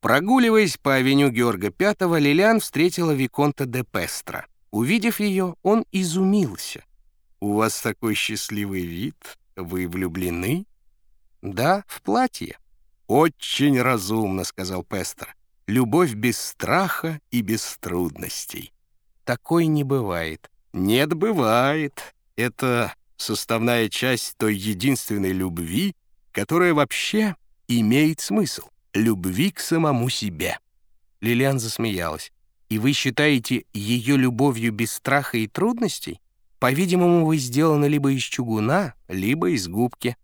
Прогуливаясь по авеню Георга V, Лилиан встретила Виконта де Пестро. Увидев ее, он изумился. «У вас такой счастливый вид. Вы влюблены?» «Да, в платье». «Очень разумно», — сказал Пестро. «Любовь без страха и без трудностей». «Такой не бывает». «Нет, бывает. Это составная часть той единственной любви, которая вообще имеет смысл. Любви к самому себе». Лилиан засмеялась. «И вы считаете ее любовью без страха и трудностей? По-видимому, вы сделаны либо из чугуна, либо из губки».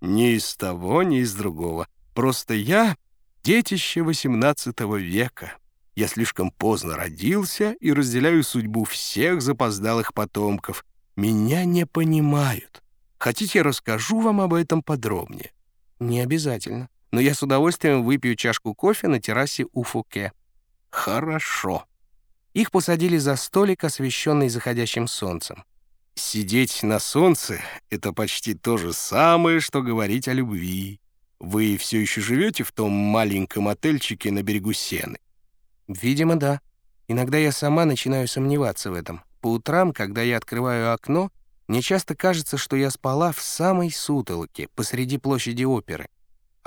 «Ни из того, ни из другого. Просто я — детище XVIII века. Я слишком поздно родился и разделяю судьбу всех запоздалых потомков. Меня не понимают. Хотите, я расскажу вам об этом подробнее?» «Не обязательно. Но я с удовольствием выпью чашку кофе на террасе у Фуке». «Хорошо». Их посадили за столик, освещенный заходящим солнцем. Сидеть на солнце — это почти то же самое, что говорить о любви. Вы все еще живете в том маленьком отельчике на берегу Сены? Видимо, да. Иногда я сама начинаю сомневаться в этом. По утрам, когда я открываю окно, мне часто кажется, что я спала в самой сутолоке, посреди площади оперы.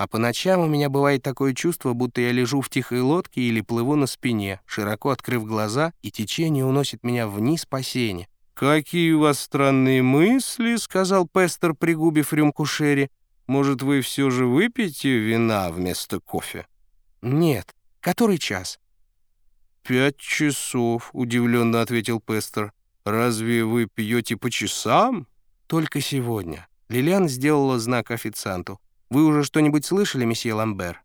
А по ночам у меня бывает такое чувство, будто я лежу в тихой лодке или плыву на спине, широко открыв глаза, и течение уносит меня вниз по сене. «Какие у вас странные мысли», — сказал Пестер, пригубив рюмку Шерри. «Может, вы все же выпьете вина вместо кофе?» «Нет. Который час?» «Пять часов», — удивленно ответил Пестер. «Разве вы пьете по часам?» «Только сегодня». Лилиан сделала знак официанту. «Вы уже что-нибудь слышали, месье Ламбер?»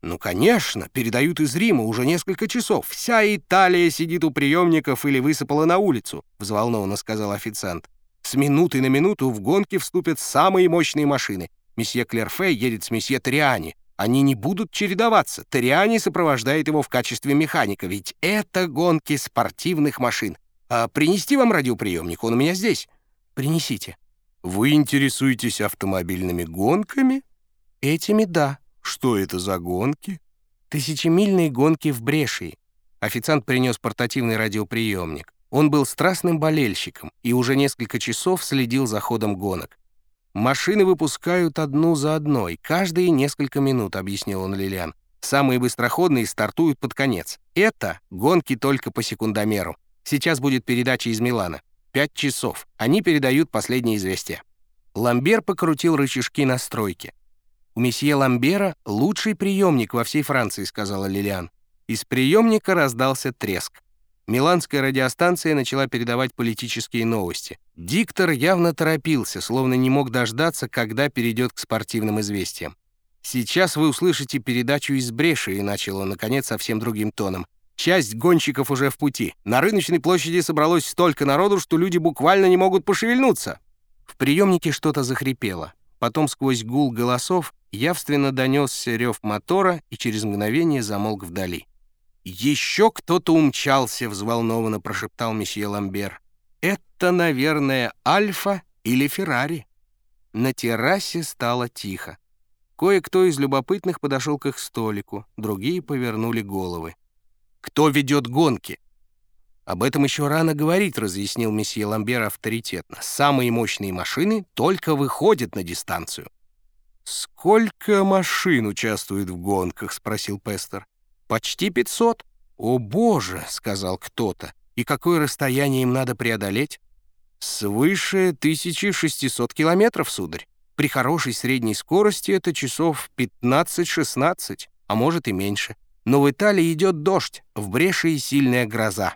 «Ну, конечно, передают из Рима уже несколько часов. Вся Италия сидит у приемников или высыпала на улицу», — взволнованно сказал официант. «С минуты на минуту в гонки вступят самые мощные машины. Месье Клерфе едет с месье Триани. Они не будут чередоваться. Триани сопровождает его в качестве механика, ведь это гонки спортивных машин. А принести вам радиоприемник? Он у меня здесь. Принесите». «Вы интересуетесь автомобильными гонками?» «Этими — да», «Что это за гонки?» «Тысячемильные гонки в Брешии». Официант принес портативный радиоприемник. Он был страстным болельщиком и уже несколько часов следил за ходом гонок. «Машины выпускают одну за одной, каждые несколько минут», — объяснил он Лилиан. «Самые быстроходные стартуют под конец. Это гонки только по секундомеру. Сейчас будет передача из Милана. Пять часов. Они передают последние известия». Ламбер покрутил рычажки настройки. «У месье Ламбера лучший приемник во всей Франции», — сказала Лилиан. Из приемника раздался треск. Миланская радиостанция начала передавать политические новости. Диктор явно торопился, словно не мог дождаться, когда перейдет к спортивным известиям. «Сейчас вы услышите передачу из Бреши», — начал он, наконец, совсем другим тоном. «Часть гонщиков уже в пути. На рыночной площади собралось столько народу, что люди буквально не могут пошевельнуться». В приемнике что-то захрипело. Потом сквозь гул голосов явственно донесся рев мотора и через мгновение замолк вдали. «Еще кто-то умчался», — взволнованно прошептал месье Ламбер. «Это, наверное, Альфа или Феррари». На террасе стало тихо. Кое-кто из любопытных подошел к их столику, другие повернули головы. «Кто ведет гонки?» «Об этом еще рано говорить», — разъяснил месье Ламбер авторитетно. «Самые мощные машины только выходят на дистанцию». «Сколько машин участвует в гонках?» — спросил Пестер. «Почти пятьсот». «О, боже!» — сказал кто-то. «И какое расстояние им надо преодолеть?» «Свыше 1600 километров, сударь. При хорошей средней скорости это часов 15-16, а может и меньше. Но в Италии идет дождь, в Бреше и сильная гроза».